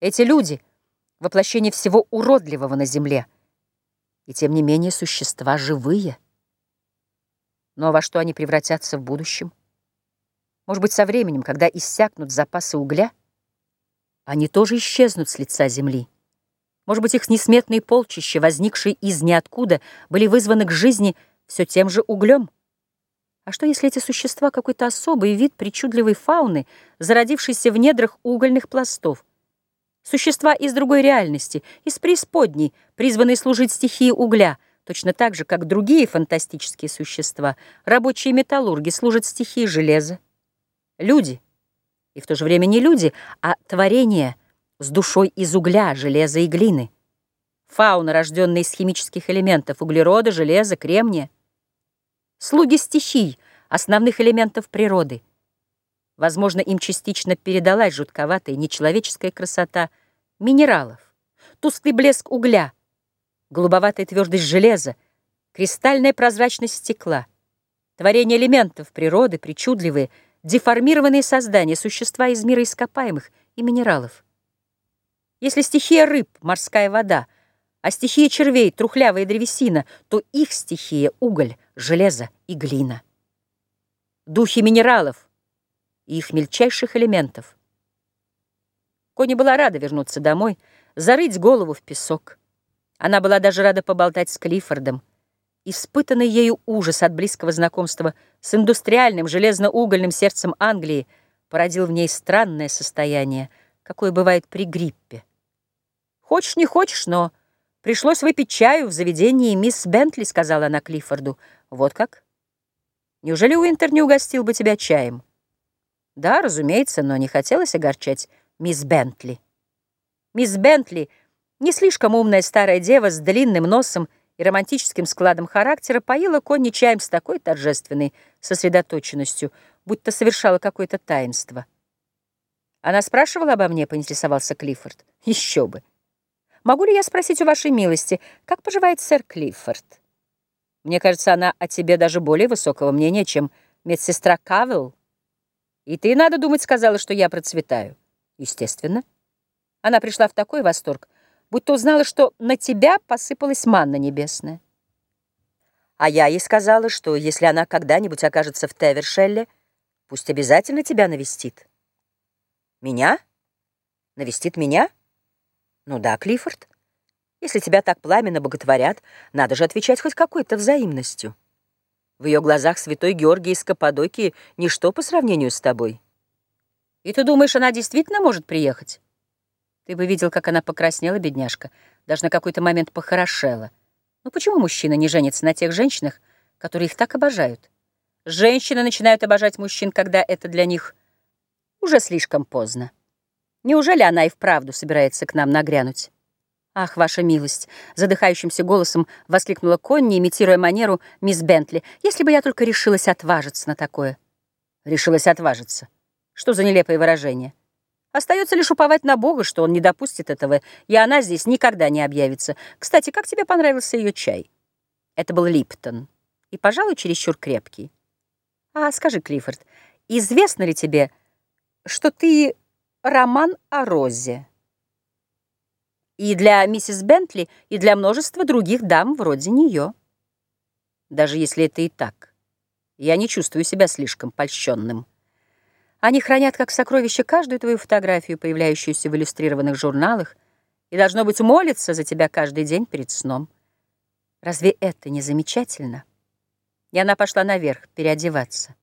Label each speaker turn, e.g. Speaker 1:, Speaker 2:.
Speaker 1: Эти люди — воплощение всего уродливого на земле, и тем не менее существа живые. Но во что они превратятся в будущем? Может быть, со временем, когда иссякнут запасы угля, они тоже исчезнут с лица земли. Может быть, их несметные полчища, возникшие из ниоткуда, были вызваны к жизни все тем же углем? А что, если эти существа какой-то особый вид причудливой фауны, зародившийся в недрах угольных пластов? Существа из другой реальности, из преисподней, призванные служить стихии угля, точно так же, как другие фантастические существа, рабочие металлурги служат стихии железа. Люди, и в то же время не люди, а творения с душой из угля, железа и глины. Фауна, рожденная из химических элементов углерода, железа, кремния. Слуги стихий, основных элементов природы — Возможно, им частично передалась жутковатая нечеловеческая красота минералов, тусклый блеск угля, голубоватая твердость железа, кристальная прозрачность стекла, творение элементов природы, причудливые, деформированные создания, существа из мира ископаемых и минералов. Если стихия рыб — морская вода, а стихия червей — трухлявая древесина, то их стихия — уголь, железо и глина. Духи минералов — и их мельчайших элементов. Кони была рада вернуться домой, зарыть голову в песок. Она была даже рада поболтать с Клиффордом. Испытанный ею ужас от близкого знакомства с индустриальным железно-угольным сердцем Англии породил в ней странное состояние, какое бывает при гриппе. «Хочешь, не хочешь, но пришлось выпить чаю в заведении мисс Бентли», сказала она Клиффорду. «Вот как? Неужели Уинтер не угостил бы тебя чаем?» Да, разумеется, но не хотелось огорчать мисс Бентли. Мисс Бентли, не слишком умная старая дева с длинным носом и романтическим складом характера, поила Конни чаем с такой торжественной сосредоточенностью, будто совершала какое-то таинство. Она спрашивала обо мне, поинтересовался Клиффорд. Еще бы. Могу ли я спросить у вашей милости, как поживает сэр Клиффорд? Мне кажется, она о тебе даже более высокого мнения, чем медсестра Кавелл. И ты, надо думать, сказала, что я процветаю. Естественно. Она пришла в такой восторг, будто узнала, что на тебя посыпалась манна небесная. А я ей сказала, что если она когда-нибудь окажется в Тевершелле, пусть обязательно тебя навестит. Меня? Навестит меня? Ну да, Клиффорд. Если тебя так пламенно боготворят, надо же отвечать хоть какой-то взаимностью. В ее глазах святой Георгий из Каппадокии — ничто по сравнению с тобой. И ты думаешь, она действительно может приехать? Ты бы видел, как она покраснела, бедняжка, даже на какой-то момент похорошела. Ну почему мужчина не женится на тех женщинах, которые их так обожают? Женщины начинают обожать мужчин, когда это для них уже слишком поздно. Неужели она и вправду собирается к нам нагрянуть? «Ах, ваша милость!» — задыхающимся голосом воскликнула Конни, имитируя манеру мисс Бентли. «Если бы я только решилась отважиться на такое». «Решилась отважиться? Что за нелепое выражение?» «Остается лишь уповать на Бога, что он не допустит этого, и она здесь никогда не объявится. Кстати, как тебе понравился ее чай?» Это был Липтон, и, пожалуй, чересчур крепкий. «А скажи, Клиффорд, известно ли тебе, что ты роман о Розе?» И для миссис Бентли, и для множества других дам вроде нее. Даже если это и так, я не чувствую себя слишком польщенным. Они хранят как сокровище каждую твою фотографию, появляющуюся в иллюстрированных журналах, и, должно быть, молятся за тебя каждый день перед сном. Разве это не замечательно? И она пошла наверх переодеваться.